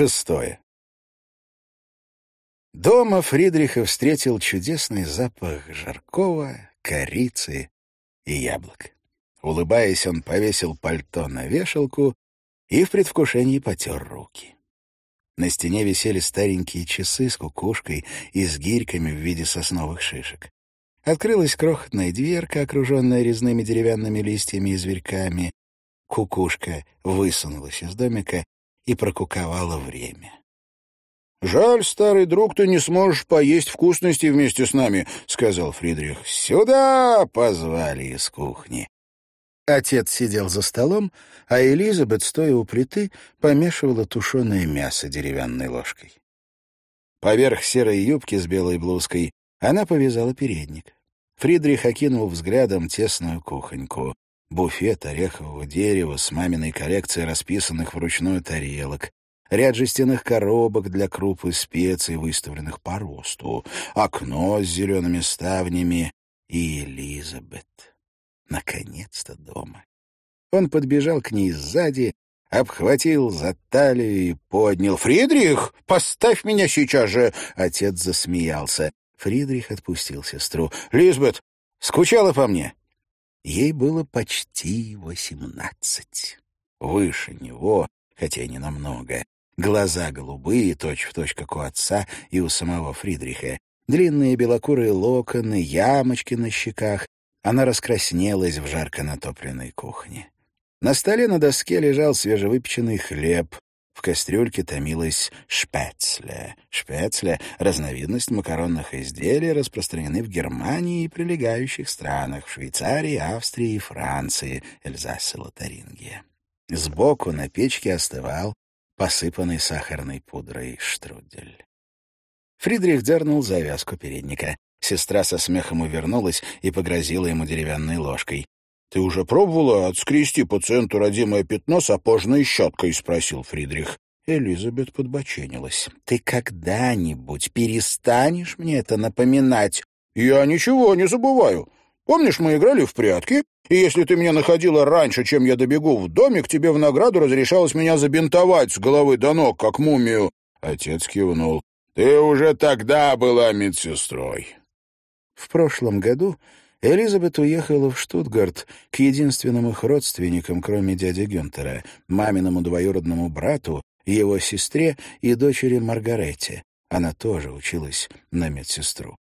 Шестое. Дома Фридриха встретил чудесный запах жаркого, корицы и яблок. Улыбаясь, он повесил пальто на вешалку и в предвкушении потер руки. На стене висели старенькие часы с кукушкой и с гирьками в виде сосновых шишек. Открылась крохотная дверка, окруженная резными деревянными листьями и зверьками. Кукушка высунулась из домика и прокуковала время. «Жаль, старый друг, ты не сможешь поесть вкусности вместе с нами», — сказал Фридрих. «Сюда!» — позвали из кухни. Отец сидел за столом, а Элизабет, стоя у плиты, помешивала тушеное мясо деревянной ложкой. Поверх серой юбки с белой блузкой она повязала передник. Фридрих окинул взглядом тесную кухоньку. Буфет орехового дерева с маминой коллекцией расписанных вручную тарелок, ряд жестяных коробок для круп и специй, выставленных по росту, окно с зелеными ставнями и Элизабет. Наконец-то дома. Он подбежал к ней сзади, обхватил за талию и поднял. «Фридрих, поставь меня сейчас же!» Отец засмеялся. Фридрих отпустил сестру. «Лизбет, скучала по мне?» Ей было почти восемнадцать. Выше него, хотя не намного. Глаза голубые, точь-в-точь, точь, как у отца и у самого Фридриха. Длинные белокурые локоны, ямочки на щеках. Она раскраснелась в жарко натопленной кухне. На столе на доске лежал свежевыпеченный хлеб. В кастрюльке томилась шпецле. Шпецле — разновидность макаронных изделий, распространены в Германии и прилегающих странах, Швейцарии, Австрии и Франции, Эльзас и Лотарингия. Сбоку на печке остывал посыпанный сахарной пудрой штрудель. Фридрих дернул завязку передника. Сестра со смехом увернулась и погрозила ему деревянной ложкой. — Ты уже пробовала отскрести по центру родимое пятно сапожной щеткой? — спросил Фридрих. Элизабет подбоченилась. — Ты когда-нибудь перестанешь мне это напоминать? — Я ничего не забываю. Помнишь, мы играли в прятки? И если ты меня находила раньше, чем я добегу в домик, тебе в награду разрешалось меня забинтовать с головы до ног, как мумию. Отец кивнул. Ты уже тогда была медсестрой. В прошлом году Элизабет уехала в Штутгарт к единственным их родственникам, кроме дяди Гюнтера, маминому двоюродному брату, его сестре и дочери Маргарете. Она тоже училась на медсестру.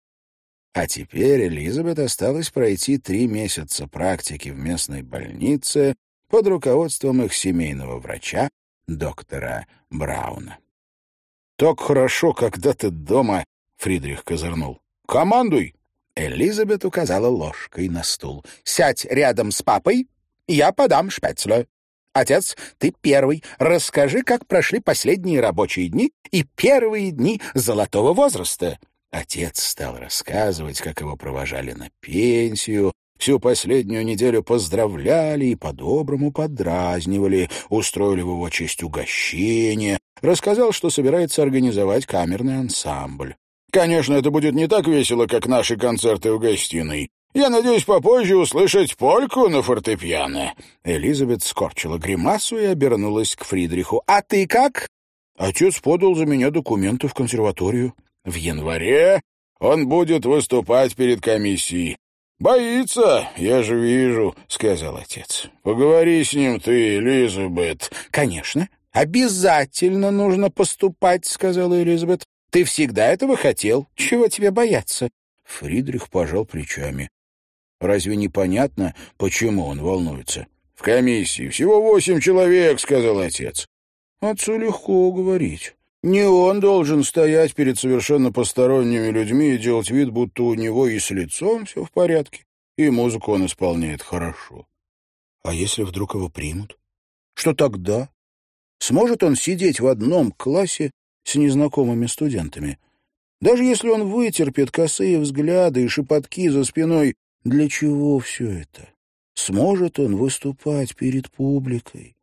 А теперь Элизабет осталось пройти три месяца практики в местной больнице под руководством их семейного врача, доктора Брауна. «Так хорошо, когда ты дома», — Фридрих козырнул. «Командуй!» Элизабет указала ложкой на стул. «Сядь рядом с папой, я подам шпецля. Отец, ты первый. Расскажи, как прошли последние рабочие дни и первые дни золотого возраста». Отец стал рассказывать, как его провожали на пенсию, Всю последнюю неделю поздравляли и по-доброму подразнивали, устроили в его честь угощение, рассказал, что собирается организовать камерный ансамбль. Конечно, это будет не так весело, как наши концерты в гостиной. Я надеюсь попозже услышать польку на фортепиано». Элизабет скорчила гримасу и обернулась к Фридриху. «А ты как?» Отец подал за меня документы в консерваторию. «В январе он будет выступать перед комиссией. «Боится, я же вижу», — сказал отец. «Поговори с ним ты, Элизабет». «Конечно, обязательно нужно поступать», — сказала Элизабет. Ты всегда этого хотел. Чего тебе бояться?» Фридрих пожал плечами. «Разве непонятно, почему он волнуется?» «В комиссии всего восемь человек», — сказал отец. «Отцу легко говорить. Не он должен стоять перед совершенно посторонними людьми и делать вид, будто у него и с лицом все в порядке, и музыку он исполняет хорошо. А если вдруг его примут? Что тогда? Сможет он сидеть в одном классе с незнакомыми студентами. Даже если он вытерпит косые взгляды и шепотки за спиной, для чего все это? Сможет он выступать перед публикой?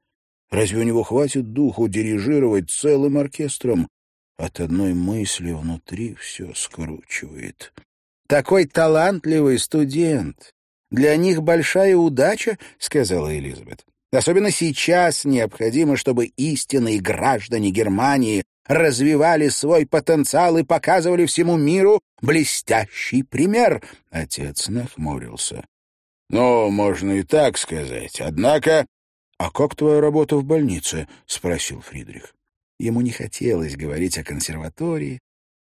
Разве у него хватит духу дирижировать целым оркестром? От одной мысли внутри все скручивает. «Такой талантливый студент! Для них большая удача», — сказала Элизабет. Особенно сейчас необходимо, чтобы истинные граждане Германии развивали свой потенциал и показывали всему миру блестящий пример. Отец нахмурился. «Ну, можно и так сказать. Однако...» «А как твоя работа в больнице?» — спросил Фридрих. Ему не хотелось говорить о консерватории.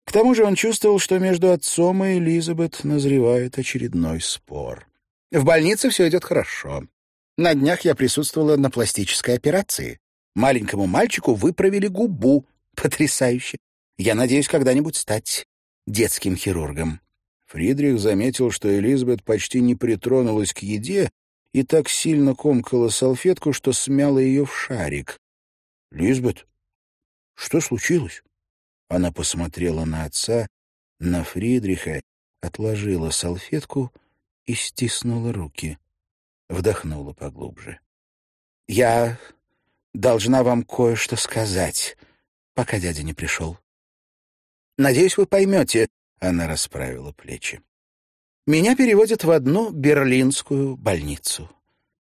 К тому же он чувствовал, что между отцом и Элизабет назревает очередной спор. В больнице все идет хорошо. На днях я присутствовала на пластической операции. Маленькому мальчику выправили губу. Потрясающе. Я надеюсь когда-нибудь стать детским хирургом. Фридрих заметил, что Элизабет почти не притронулась к еде и так сильно комкала салфетку, что смяла ее в шарик. — Лизбет, что случилось? Она посмотрела на отца, на Фридриха, отложила салфетку и стиснула руки. Вдохнула поглубже. — Я должна вам кое-что сказать, пока дядя не пришел. Надеюсь, вы поймете, — она расправила плечи. Меня переводят в одну берлинскую больницу.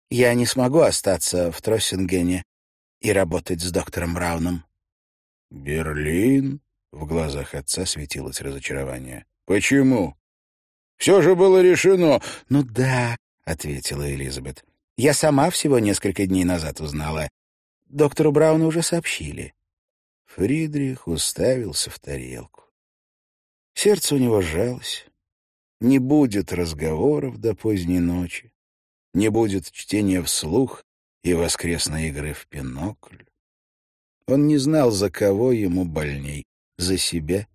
Я не смогу остаться в Троссингене и работать с доктором Брауном. «Берлин?» — в глазах отца светилось разочарование. «Почему? Все же было решено». «Ну да», — ответила Элизабет. «Я сама всего несколько дней назад узнала. Доктору Брауну уже сообщили». Фридрих уставился в тарелку. Сердце у него сжалось. Не будет разговоров до поздней ночи. Не будет чтения вслух и воскресной игры в пинокль. Он не знал, за кого ему больней — за себя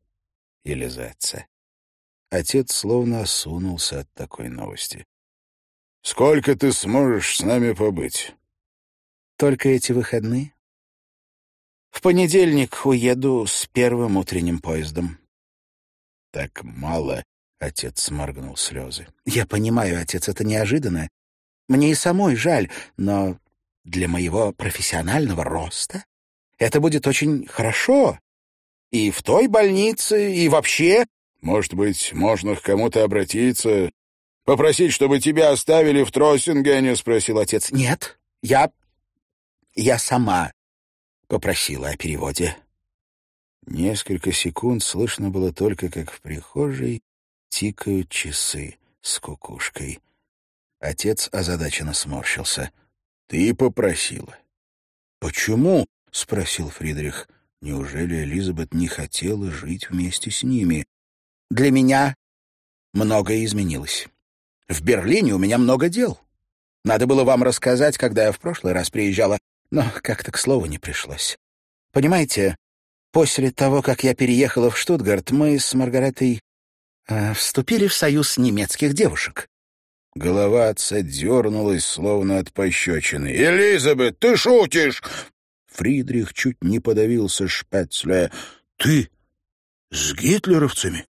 или за отца. Отец словно осунулся от такой новости. «Сколько ты сможешь с нами побыть?» «Только эти выходные. В понедельник уеду с первым утренним поездом». «Так мало», — отец сморгнул слезы. «Я понимаю, отец, это неожиданно. Мне и самой жаль, но для моего профессионального роста это будет очень хорошо. И в той больнице, и вообще. Может быть, можно к кому-то обратиться, попросить, чтобы тебя оставили в Троссингене, — спросил отец. Нет, я... я сама попросила о переводе. Несколько секунд слышно было только, как в прихожей тикают часы с кукушкой. Отец озадаченно сморщился. — Ты попросила. — Почему? — спросил Фридрих. Неужели Элизабет не хотела жить вместе с ними? «Для меня многое изменилось. В Берлине у меня много дел. Надо было вам рассказать, когда я в прошлый раз приезжала, но как-то к слову не пришлось. Понимаете, после того, как я переехала в Штутгарт, мы с Маргаретой э, вступили в союз немецких девушек. Голова отца дернулась, словно от пощечины. «Элизабет, ты шутишь!» Фридрих чуть не подавился шпецле. «Ты с гитлеровцами?»